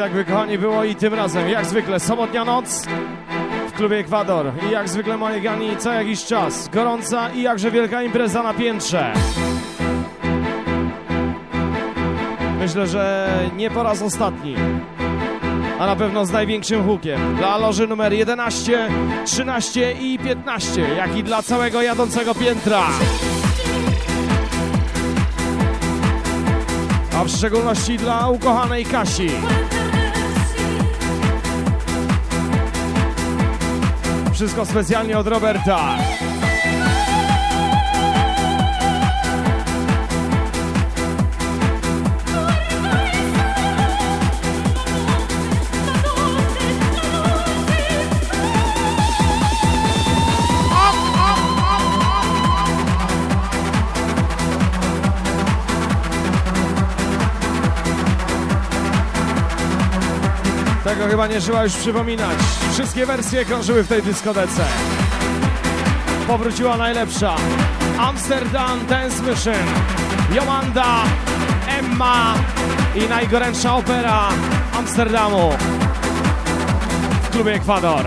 Tak by, kochani, było i tym razem. Jak zwykle, sobotnia noc w klubie Ekwador. I jak zwykle, moi gani, co jakiś czas. Gorąca i jakże wielka impreza na piętrze. Myślę, że nie po raz ostatni. A na pewno z największym hukiem. Dla loży numer 11, 13 i 15, jak i dla całego jadącego piętra. A w szczególności dla ukochanej Kasi. Wszystko specjalnie od Roberta. Tego chyba nie trzeba już przypominać. Wszystkie wersje krążyły w tej dyskotece. Powróciła najlepsza. Amsterdam Dance Mission. Jomanda, Emma i najgorętsza opera Amsterdamu w klubie Ekwador.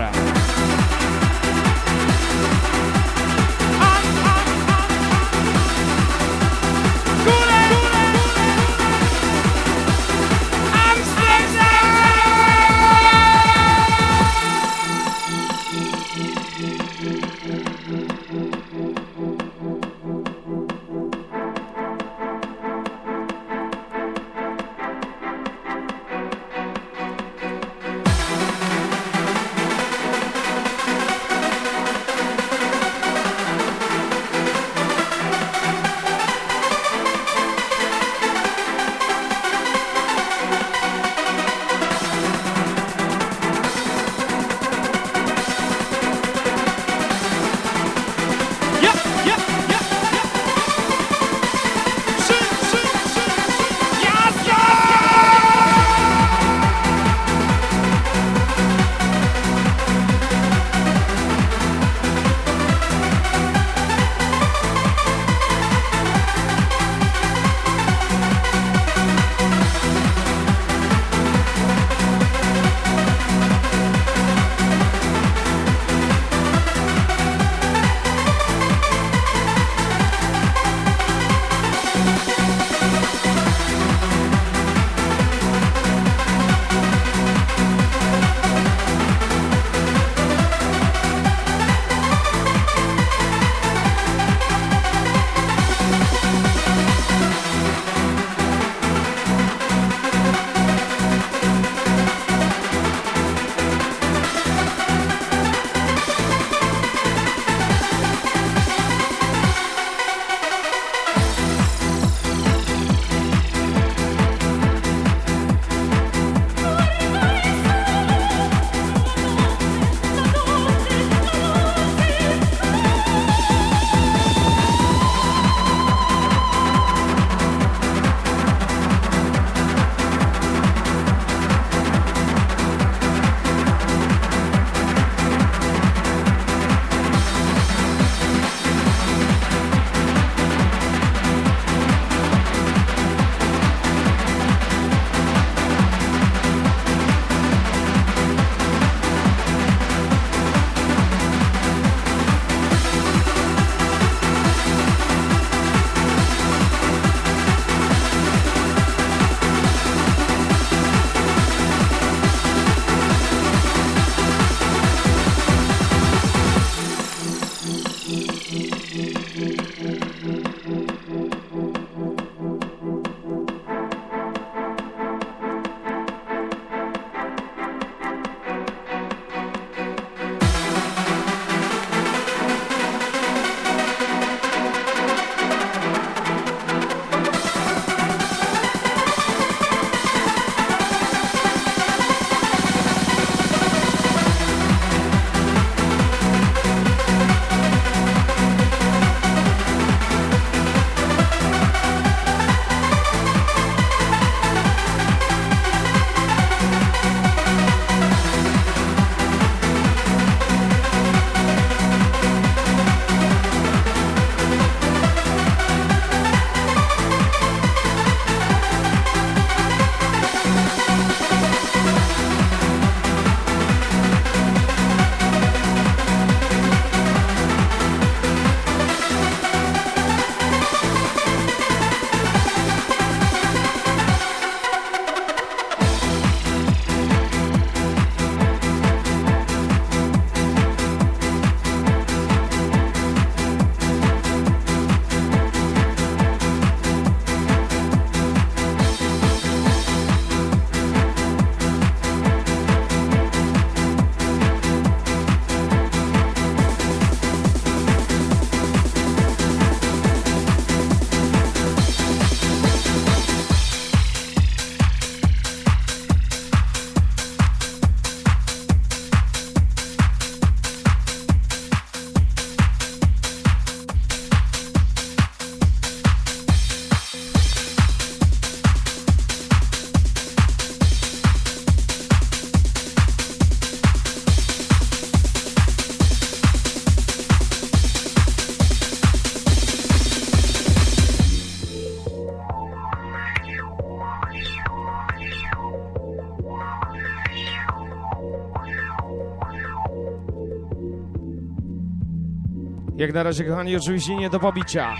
Na razie, kochani, oczywiście nie do pobicia.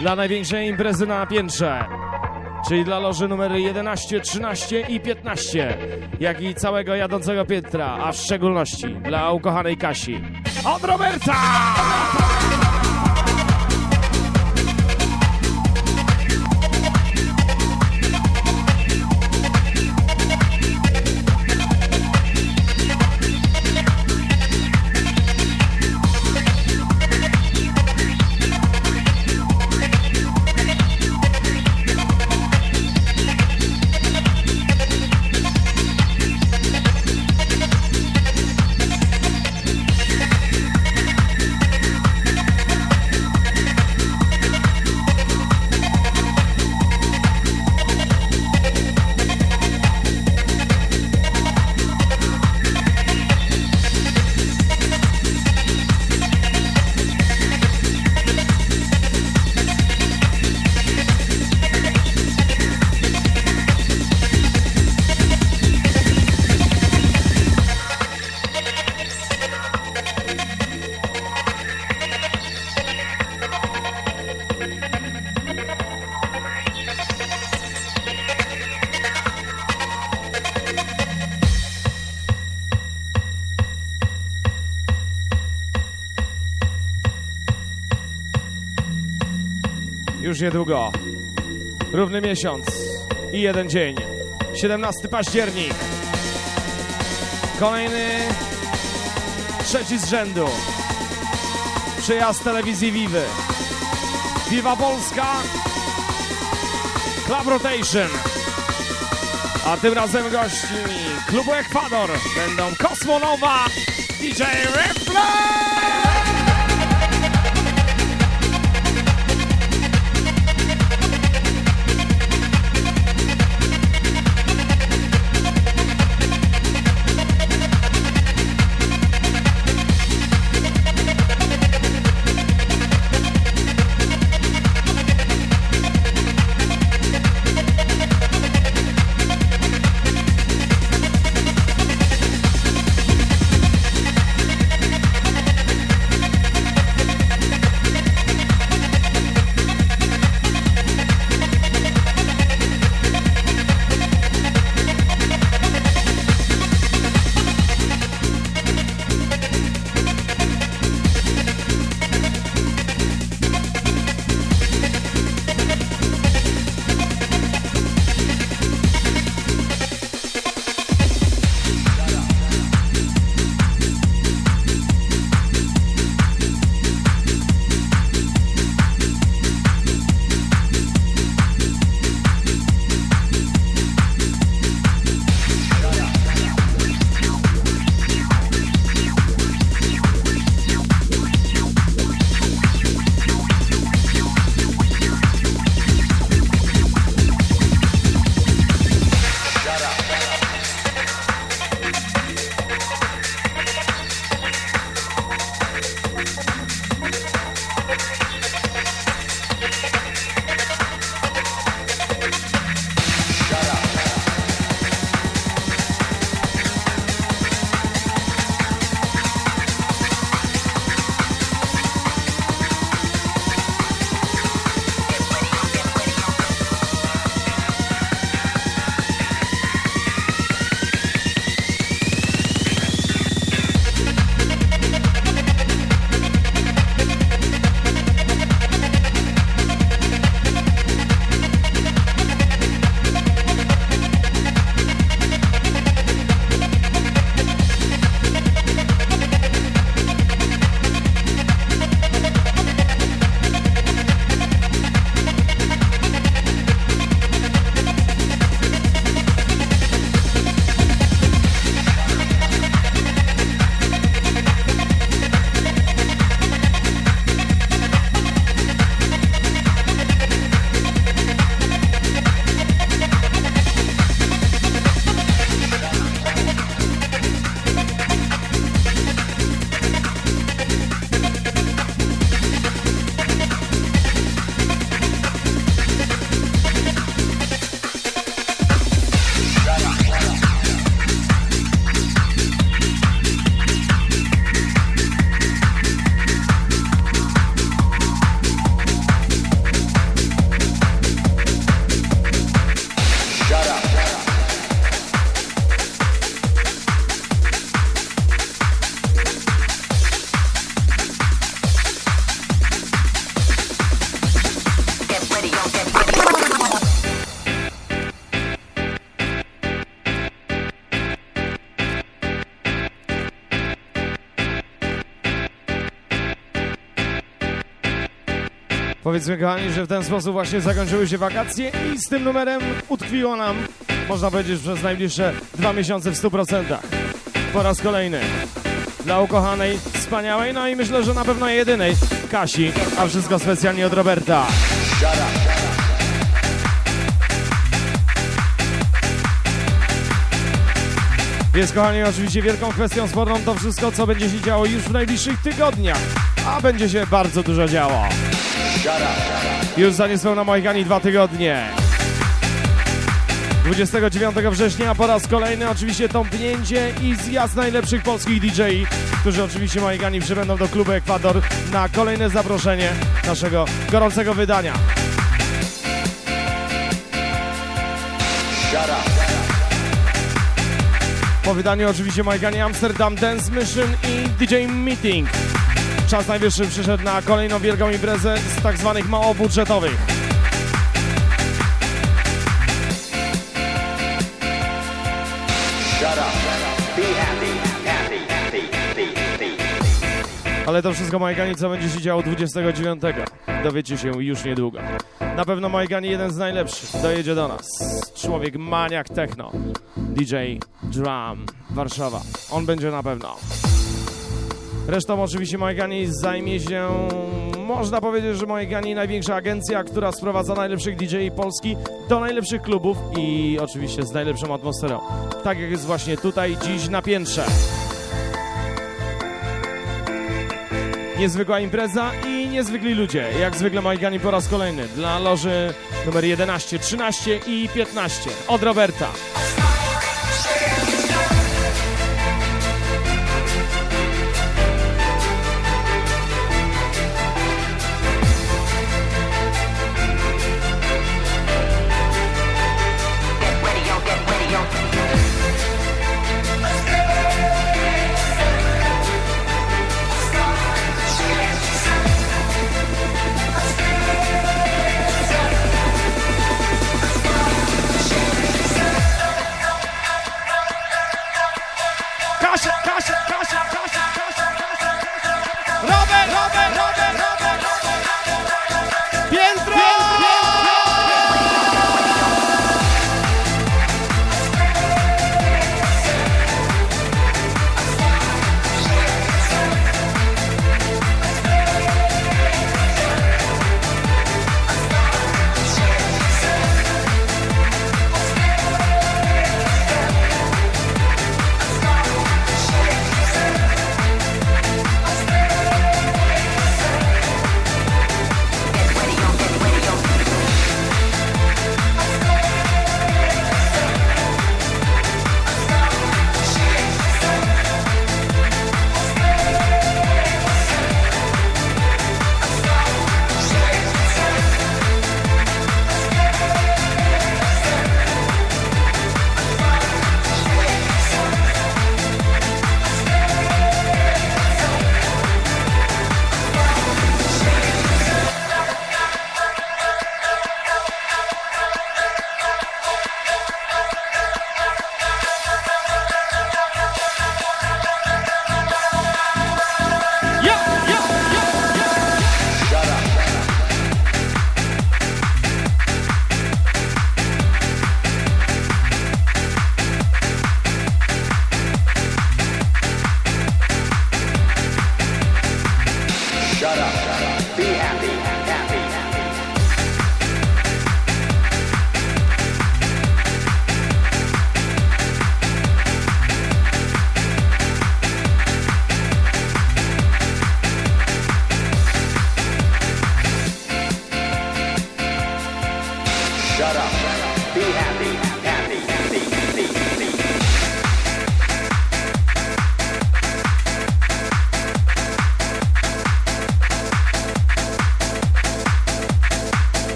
Dla największej imprezy na piętrze, czyli dla loży numery 11, 13 i 15, jak i całego jadącego piętra, a w szczególności dla ukochanej Kasi. Od Roberta! Niedługo. Równy miesiąc i jeden dzień. 17 październik. Kolejny trzeci z rzędu. Przyjazd telewizji Vivy. Viva Polska. Club Rotation. A tym razem gośćmi klubu Ekwador będą Kosmonowa, DJ Replay! Powiedzmy kochani, że w ten sposób właśnie zakończyły się wakacje i z tym numerem utkwiło nam, można powiedzieć, przez najbliższe dwa miesiące w 100%. Po raz kolejny dla ukochanej, wspaniałej, no i myślę, że na pewno jedynej Kasi, a wszystko specjalnie od Roberta. Jest, kochani, oczywiście wielką kwestią sporną to wszystko, co będzie się działo już w najbliższych tygodniach, a będzie się bardzo dużo działo. Już za niespełna Mohikani dwa tygodnie. 29 września po raz kolejny oczywiście tąpnięcie i zjazd najlepszych polskich DJ, którzy oczywiście Mohikani przybędą do klubu Ekwador na kolejne zaproszenie naszego gorącego wydania. Po wydaniu oczywiście Mohikani Amsterdam Dance Mission i DJ Meeting. Czas najwyższy przyszedł na kolejną wielką imprezę z tak zwanych małobudżetowych. Ale to wszystko Majgani, co będzie się działo 29. Dowiecie się już niedługo. Na pewno Majgani jeden z najlepszych. Dojedzie do nas. Człowiek maniak techno. DJ Drum Warszawa. On będzie na pewno. Resztą oczywiście Moigani zajmie się, można powiedzieć, że Moigani największa agencja, która sprowadza najlepszych DJ Polski do najlepszych klubów i oczywiście z najlepszą atmosferą. Tak jak jest właśnie tutaj, dziś na piętrze. Niezwykła impreza i niezwykli ludzie. Jak zwykle Moigani po raz kolejny dla loży numer 11, 13 i 15 od Roberta.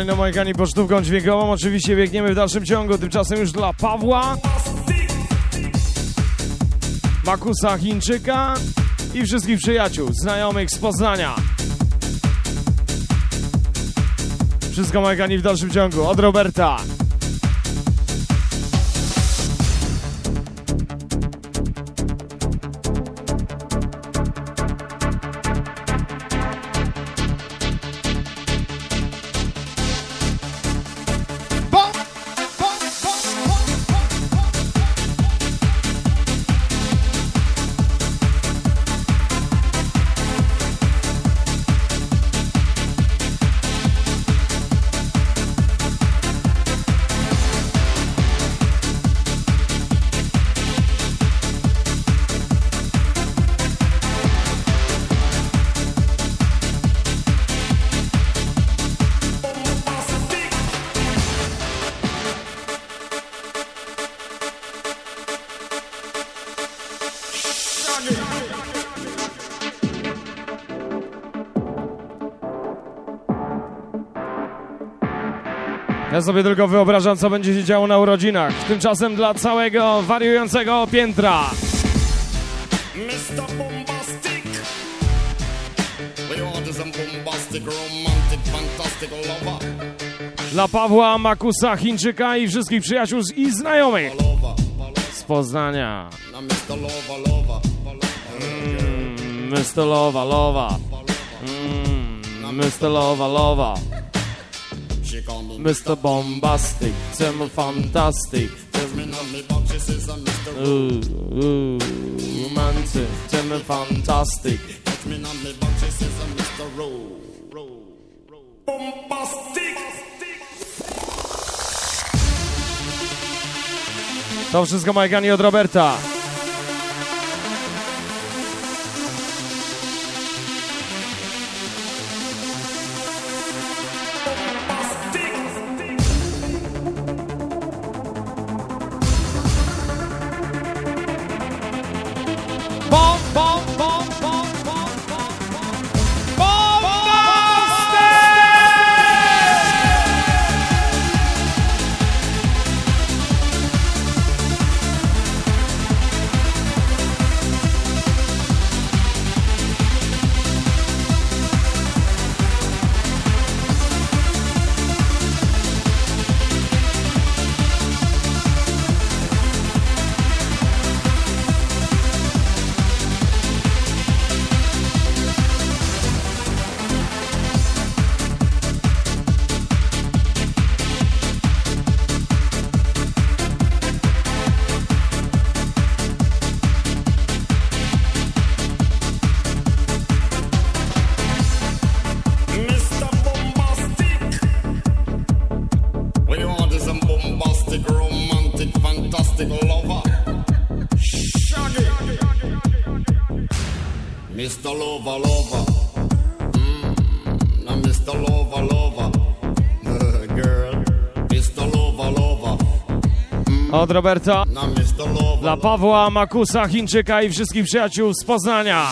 Kolejną Majkani pocztówką dźwiękową. Oczywiście biegniemy w dalszym ciągu. Tymczasem już dla Pawła, Makusa Chińczyka i wszystkich przyjaciół, znajomych z Poznania. Wszystko Majkani w dalszym ciągu. Od Roberta. Ja sobie tylko wyobrażam, co będzie się działo na urodzinach. Tymczasem dla całego wariującego piętra. Mr. Bombastic. We bombastic, romantic, fantastic lover. Dla Pawła, Makusa, Chińczyka i wszystkich przyjaciół i znajomych z Poznania. Mr. Mm. Lowa, Lowa. Mm, Mr. Lowa, Lowa. Mr. Bombastic, chcemy fantastic. me now me back, she says I'm Mr. Uuu, uuu, romancy, chcemy fantastic. Touch me now me she says I'm Mr. Roll, roll, roll. Bombastic. To wszystko Majkani od Roberta. Lover, lover. Mm, now Mr. Lover, lover. Girl. Mr. Lover, lover. Od Roberta dla Pawła, Makusa, Chińczyka i wszystkich przyjaciół z Poznania.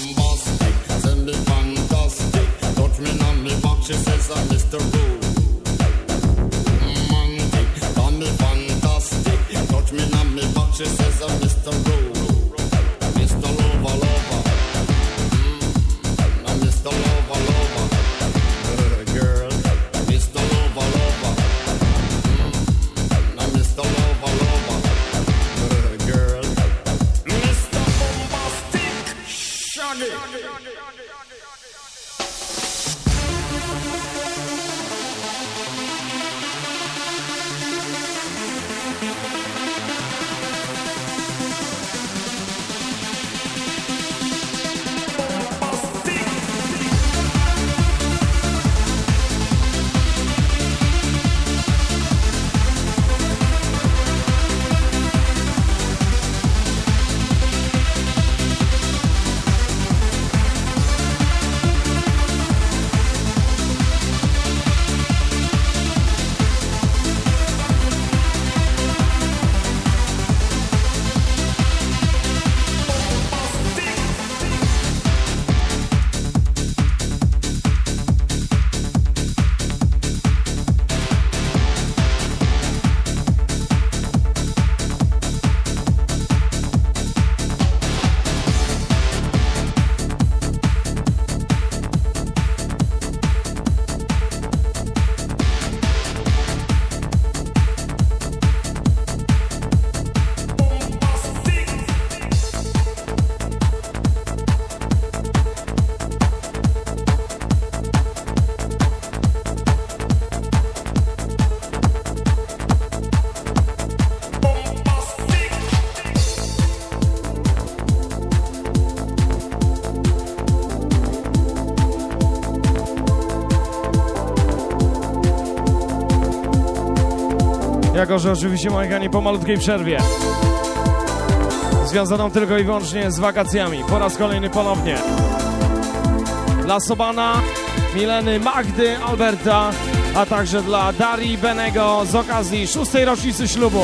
Jako, że oczywiście Majkanie po malutkiej przerwie. Związaną tylko i wyłącznie z wakacjami. Po raz kolejny ponownie. Dla Sobana, Mileny, Magdy, Alberta, a także dla Darii Benego z okazji szóstej rocznicy ślubu.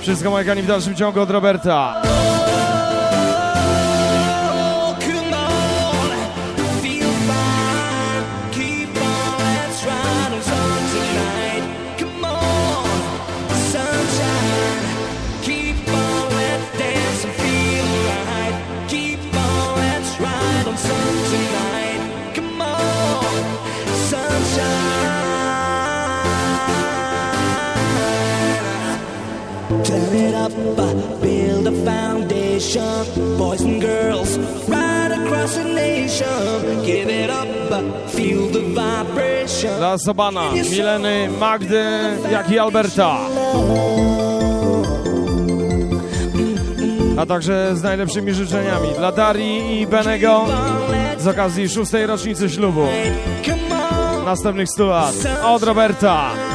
Wszystko Majkani w dalszym ciągu od Roberta. Turn it up, uh, build a foundation. Boys and girls, right across the nation. Give it up, uh, feel the vibration. Dla Sobana, Mileny, Magdy, jak i Alberta. A także z najlepszymi życzeniami dla Darii i Benego z okazji szóstej rocznicy ślubu. Następnych 100 lat od Roberta.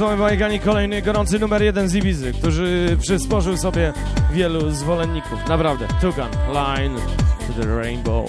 Bajgani kolejny gorący numer jeden z Ibizy, który przysporzył sobie wielu zwolenników. Naprawdę. Tugan, Line to the Rainbow.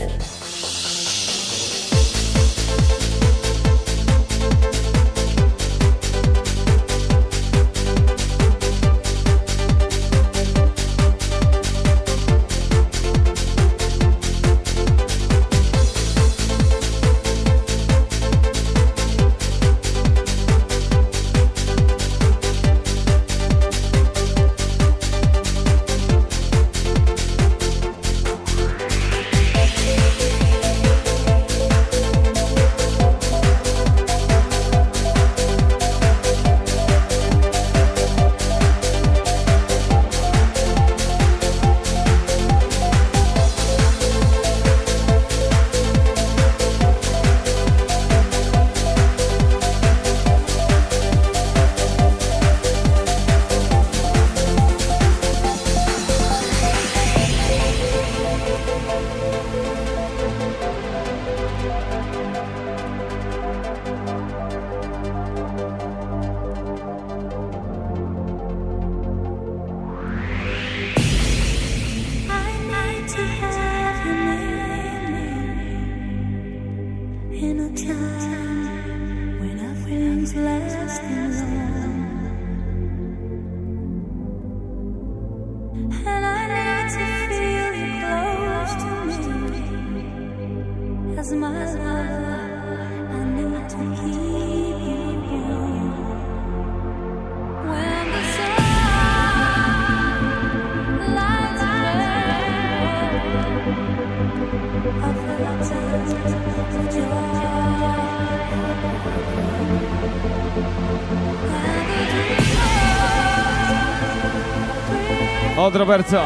Od Roberta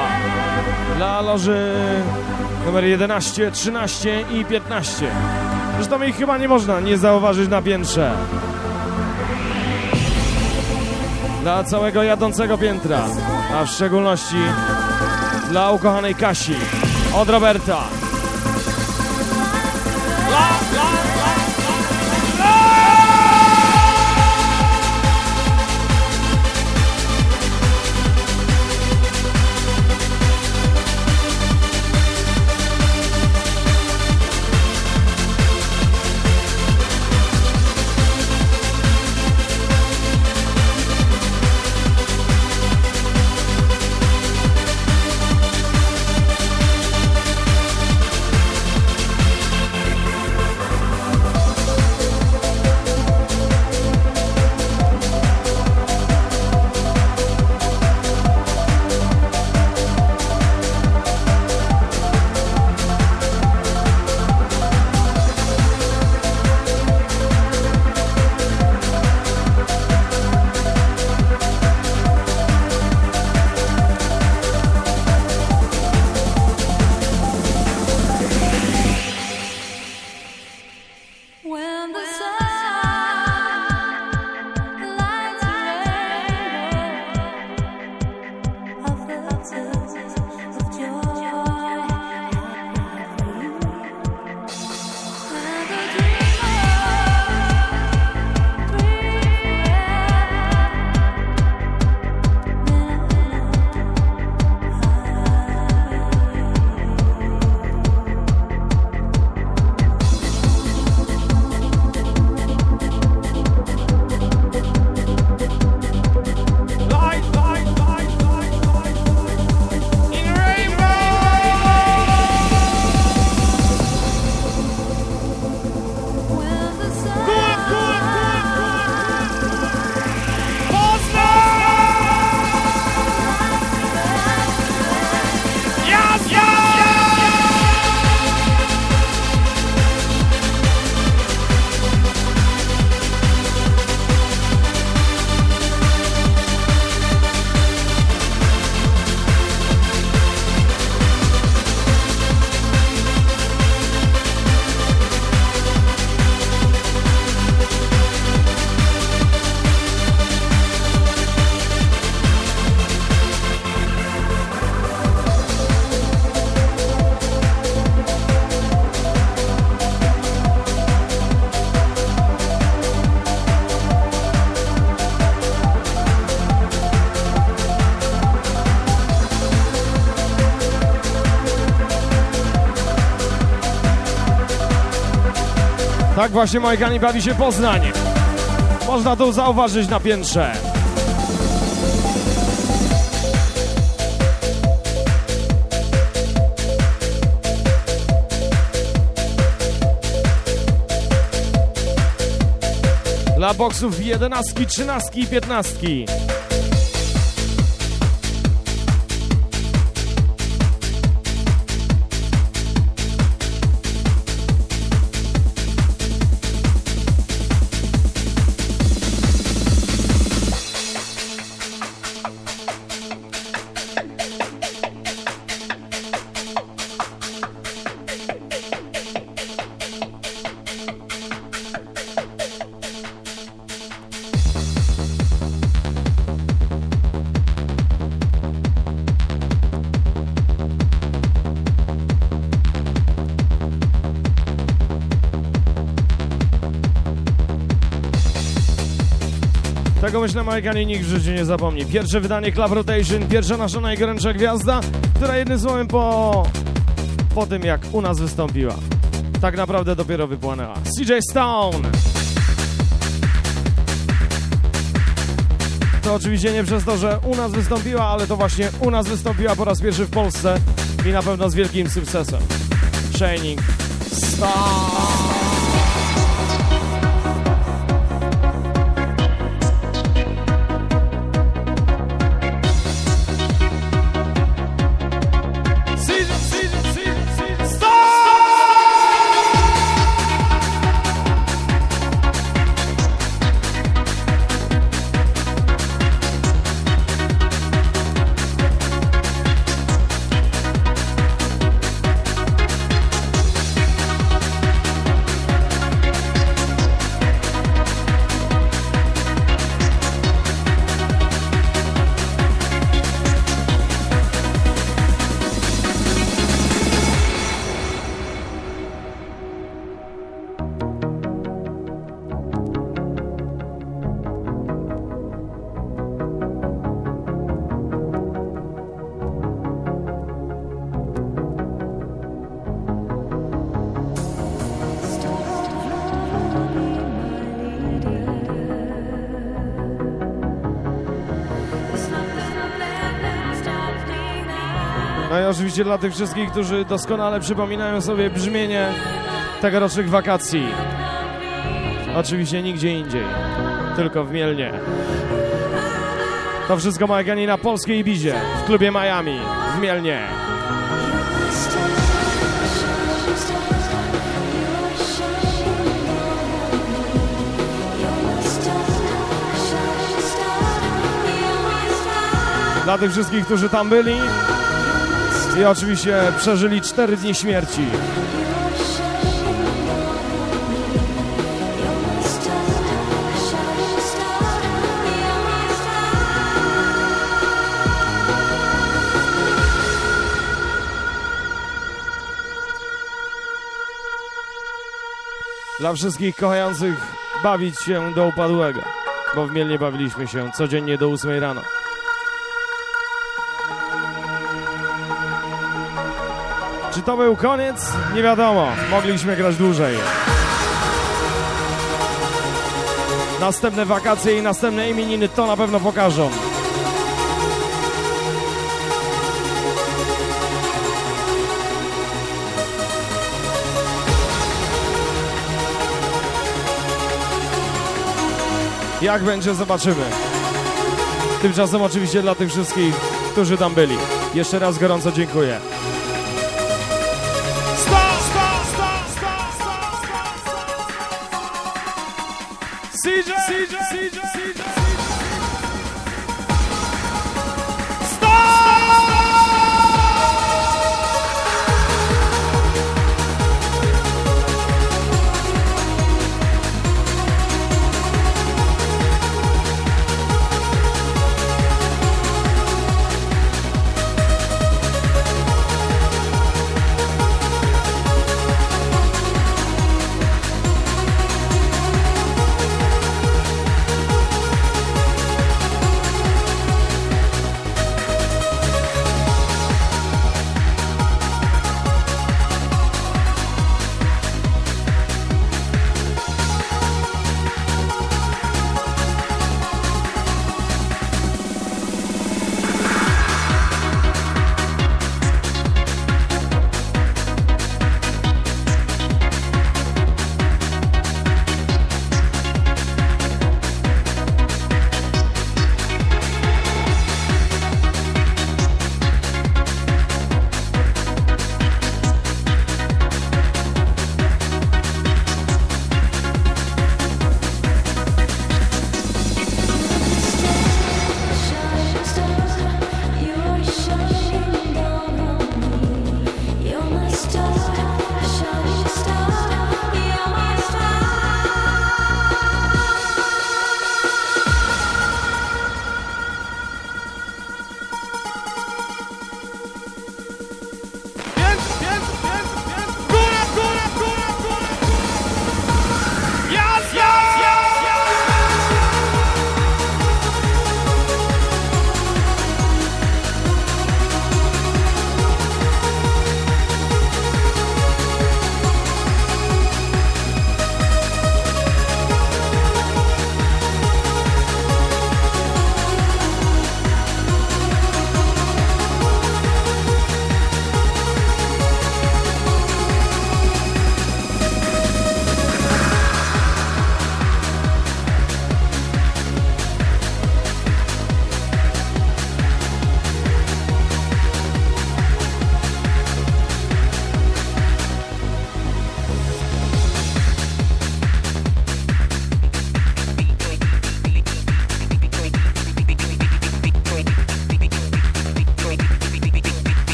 dla loży numer 11, 13 i 15. Zresztą ich chyba nie można nie zauważyć na piętrze. Dla całego jadącego piętra, a w szczególności dla ukochanej Kasi. Od Roberta. Tak właśnie Majkani bawi się Poznań. Można to zauważyć na piętrze. Dla boksów 11, 13 i 15. Tego myślę Majkanie nikt w życiu nie zapomni. Pierwsze wydanie Club Rotation, pierwsza nasza najgorętsza gwiazda, która jednym słowem po, po tym jak u nas wystąpiła. Tak naprawdę dopiero wypłynęła. CJ Stone! To oczywiście nie przez to, że u nas wystąpiła, ale to właśnie u nas wystąpiła po raz pierwszy w Polsce i na pewno z wielkim sukcesem. Shining Star! Oczywiście dla tych wszystkich, którzy doskonale przypominają sobie brzmienie tegorocznych wakacji. Oczywiście nigdzie indziej, tylko w Mielnie. To wszystko Majgani na polskiej Ibizie, w klubie Miami, w Mielnie. Dla tych wszystkich, którzy tam byli i oczywiście przeżyli cztery dni śmierci. Dla wszystkich kochających bawić się do upadłego, bo w Mielnie bawiliśmy się codziennie do 8 rano. Czy to był koniec? Nie wiadomo. Mogliśmy grać dłużej. Następne wakacje i następne imieniny to na pewno pokażą. Jak będzie, zobaczymy. Tymczasem oczywiście dla tych wszystkich, którzy tam byli. Jeszcze raz gorąco dziękuję. CJ, CJ,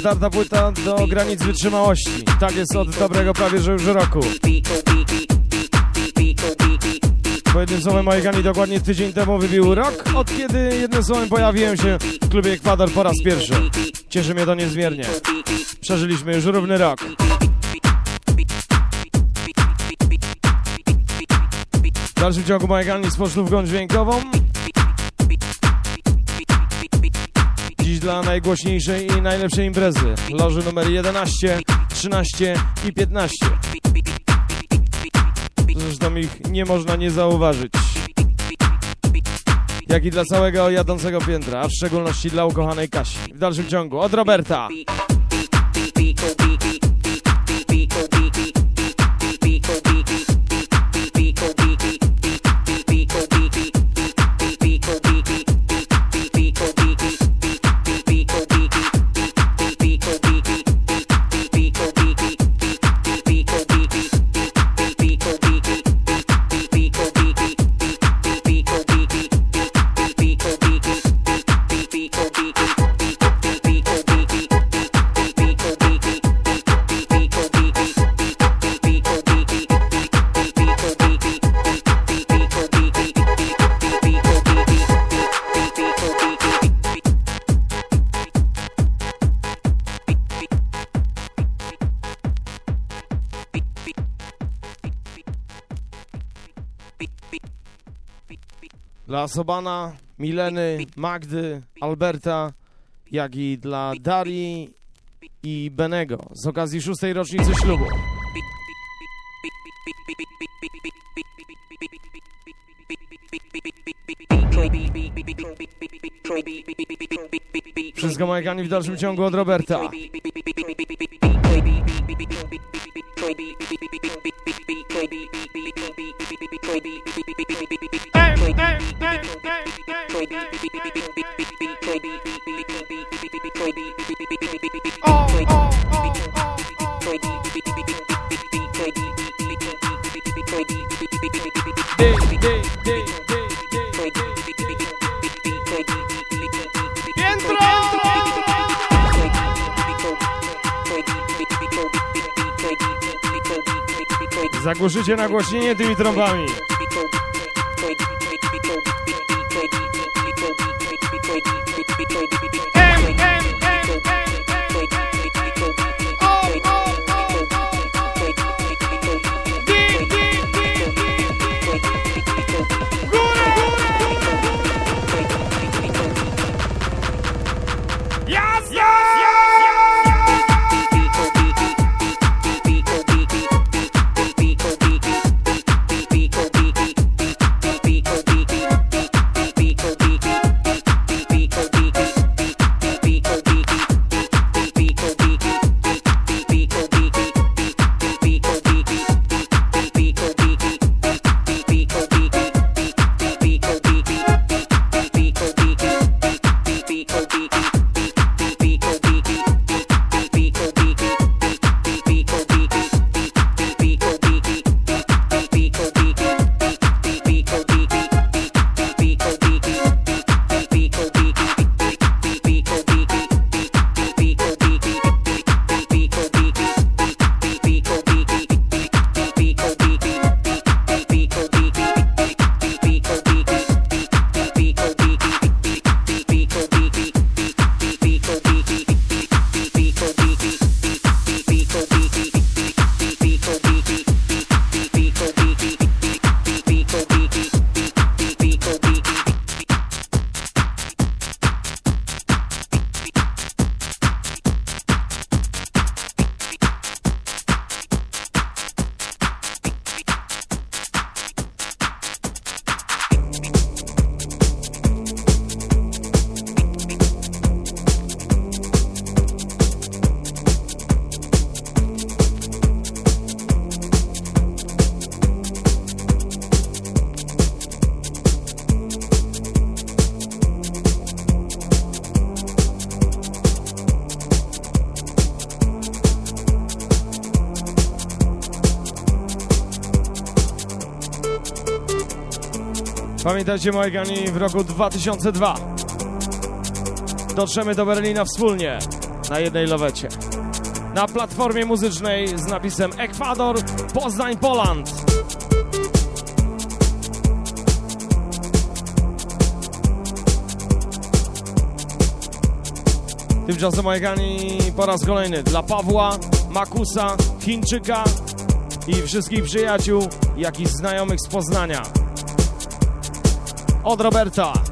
zdarta płyta do granic wytrzymałości. Tak jest od dobrego prawie, że już roku. Po jednym słowem Majgani dokładnie tydzień temu wybił rok, od kiedy jednym słowem pojawiłem się w klubie Ekwador po raz pierwszy. Cieszy mnie to niezmiernie. Przeżyliśmy już równy rok. W dalszym ciągu Majgani z pocztówką dźwiękową. Dziś dla najgłośniejszej i najlepszej imprezy. Loży numer 11, 13 i 15. Zresztą ich nie można nie zauważyć. Jak i dla całego jadącego piętra, a w szczególności dla ukochanej Kasi. W dalszym ciągu od Roberta. Dla Sobana, Mileny, Magdy, Alberta, jak i dla Darii i Benego z okazji szóstej rocznicy ślubu. Wszystko Majkani w dalszym ciągu od Roberta. Zagłuszycie nagłośnienie tymi trąbami. Pamiętajcie Majgani w roku 2002. dotrzemy do Berlina wspólnie na jednej lowecie. Na platformie muzycznej z napisem Ekwador, Poznań, Poland. Tymczasem Majekani po raz kolejny dla Pawła, Makusa, Chińczyka i wszystkich przyjaciół, jak i znajomych z Poznania. Od Roberta.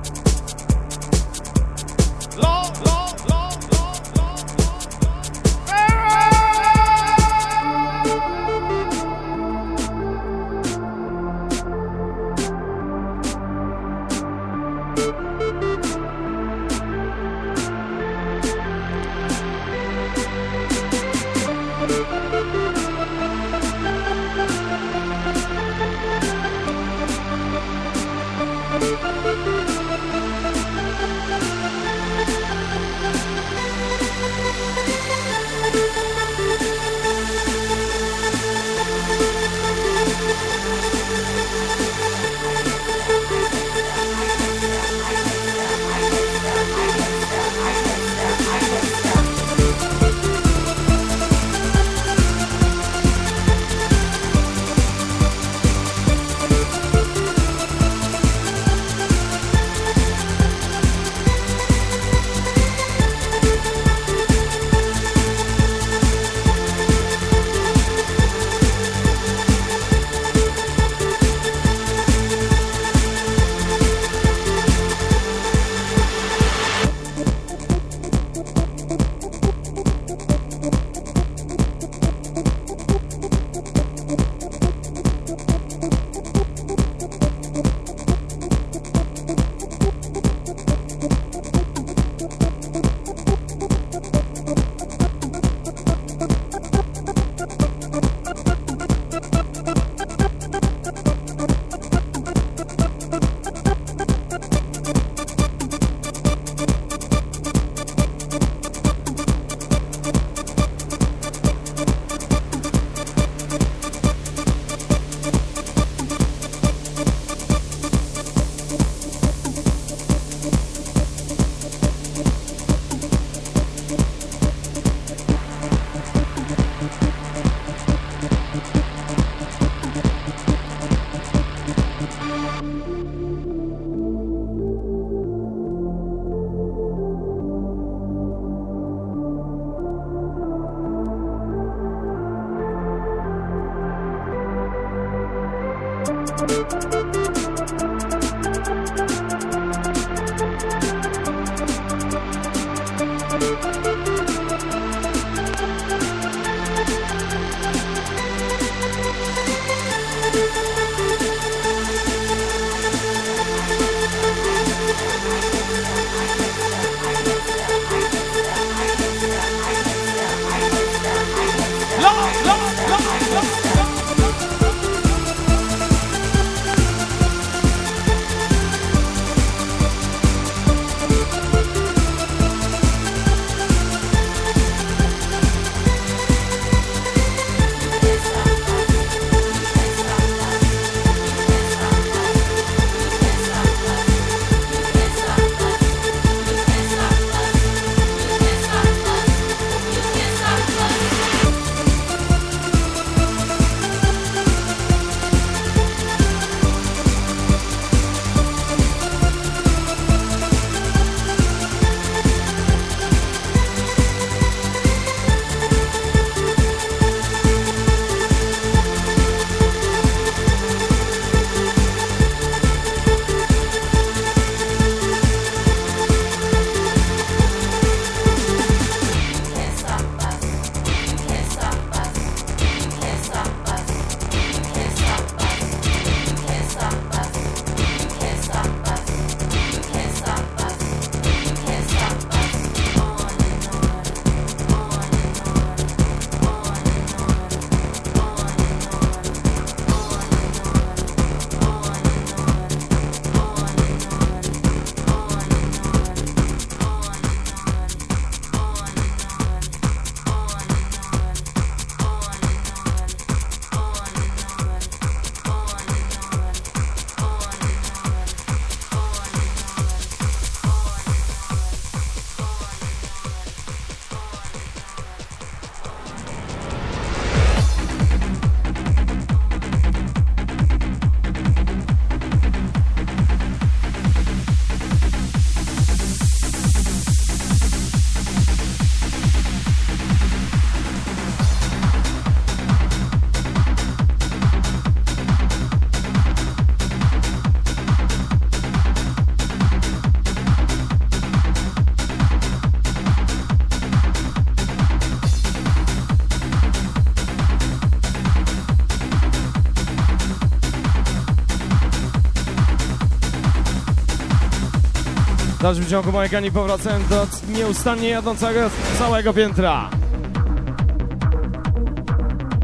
W dalszym ciągu Majkani powracają do nieustannie jadącego całego piętra.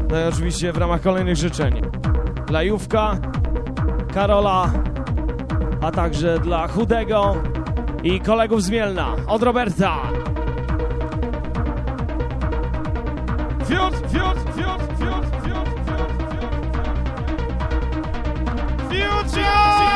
No i oczywiście w ramach kolejnych życzeń. Dla Jówka, Karola, a także dla Chudego i kolegów z Mielna. Od Roberta. Fiut, fiut, fiut, fiut, fiut, fiut, fiut, fiut.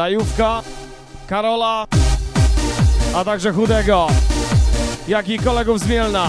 Lajówka, Karola, a także Chudego, jak i kolegów z Mielna.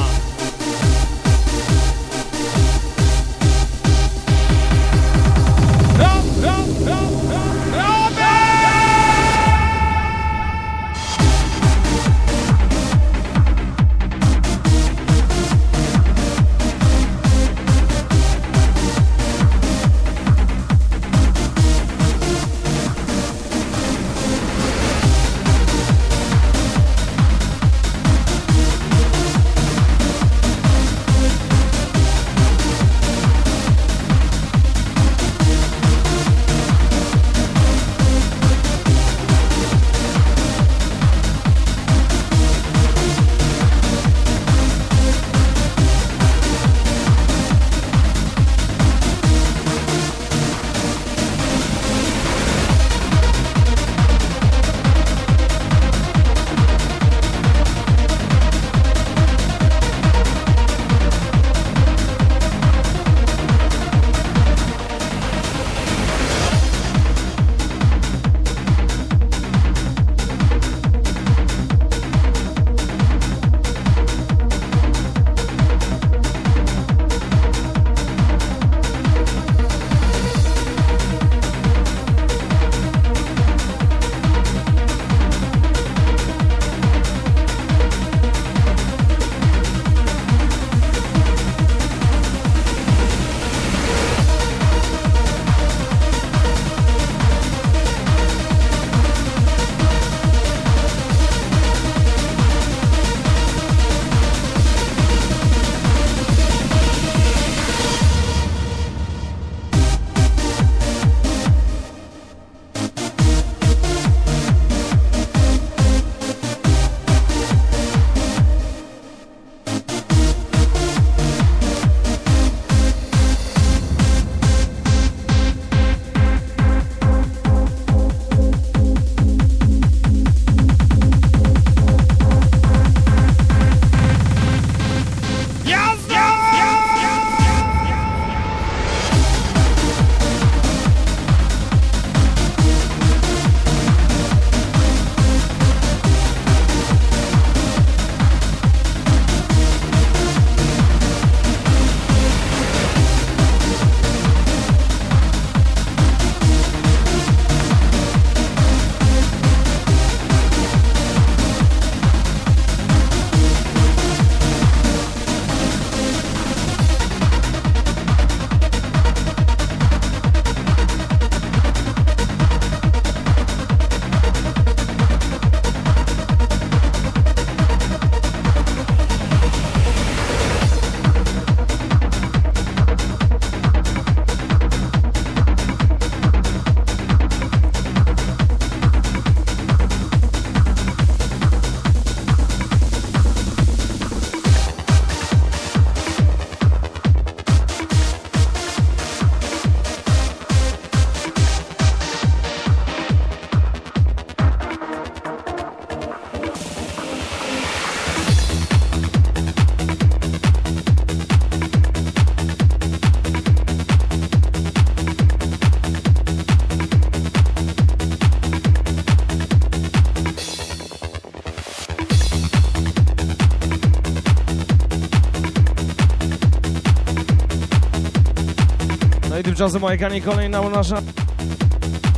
Tymczasem Majkanie kolejna nasza...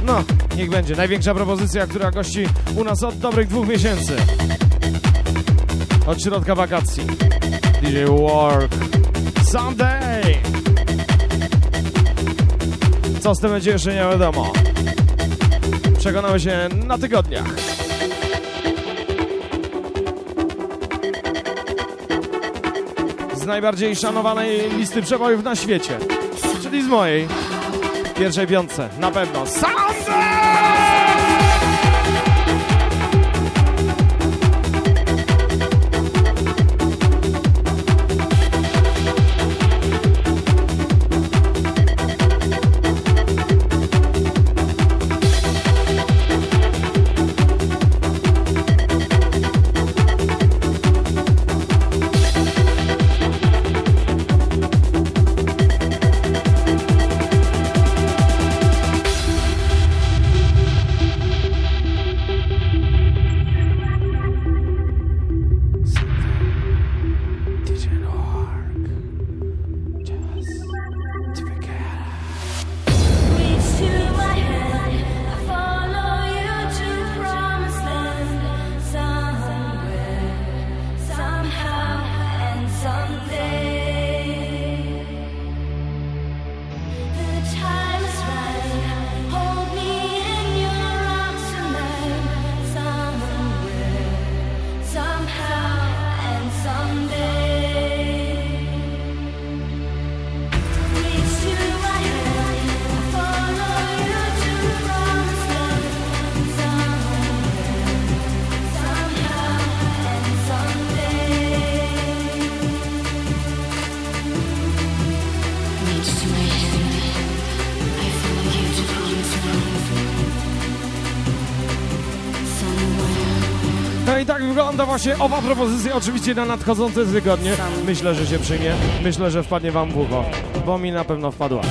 No, niech będzie. Największa propozycja, która gości u nas od dobrych dwóch miesięcy. Od środka wakacji. DJ Work. Someday! Co z tym będzie jeszcze nie wiadomo. Przekonamy się na tygodniach. Z najbardziej szanowanej listy przebojów na świecie. Czyli z mojej. Pierwszej piątce. Na pewno. Someday! Wygląda właśnie owa propozycja, oczywiście na nadchodzące tygodnie. Myślę, że się przyjmie, myślę, że wpadnie wam w ucho, bo mi na pewno wpadła.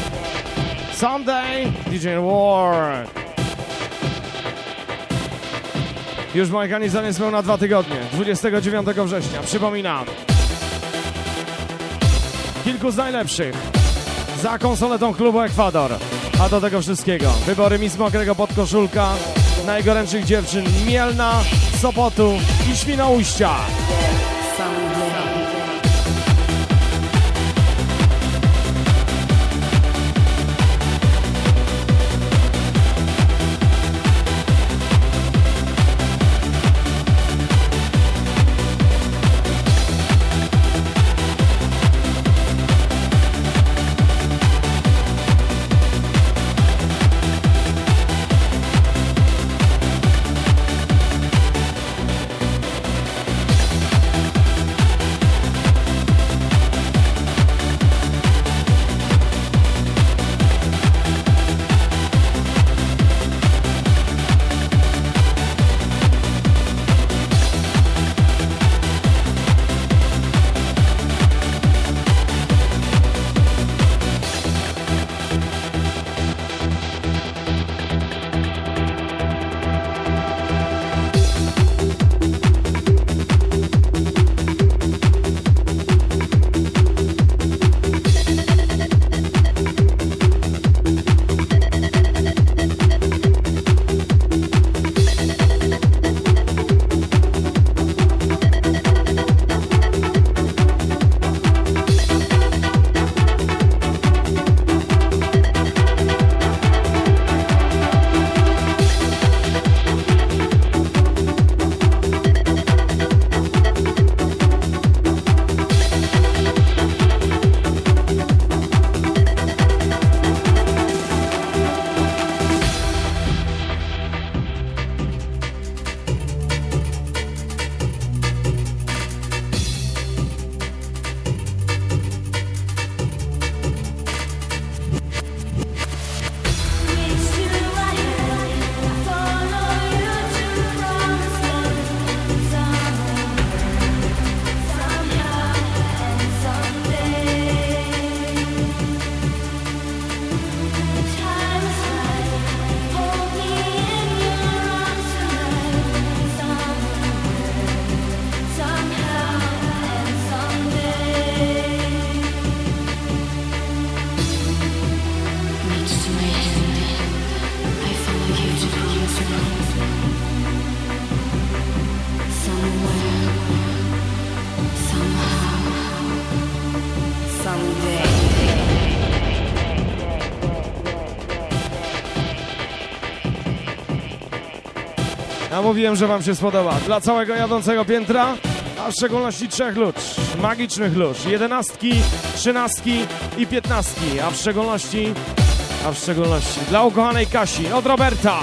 Someday, DJ War. Już Majkani zamiast na dwa tygodnie, 29 września, przypominam. Kilku z najlepszych za konsoletą klubu Ekwador. A do tego wszystkiego wybory Miss Mokrego Podkoszulka, najgorętszych dziewczyn Mielna, Sopotu i Świnoujścia. Ja mówiłem, że wam się spodoba. Dla całego jadącego piętra, a w szczególności trzech lóż, magicznych lóż, jedenastki, trzynastki i piętnastki, a w szczególności, a w szczególności dla ukochanej Kasi od Roberta.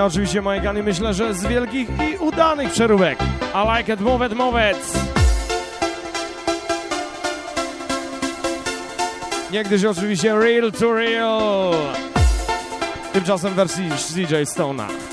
Kolejne oczywiście Majgany, myślę, że z wielkich i udanych przeróbek. I like it, move it, move it. Niegdyś oczywiście real to real. Tymczasem wersji z DJ Stone'a.